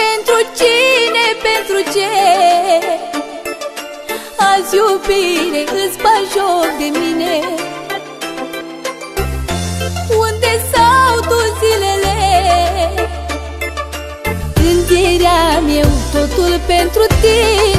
Pentru cine, pentru ce? Azi iubire îți bagi joc de mine. Unde s-au dus zilele? Gândirea meu totul pentru tine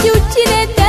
și ucine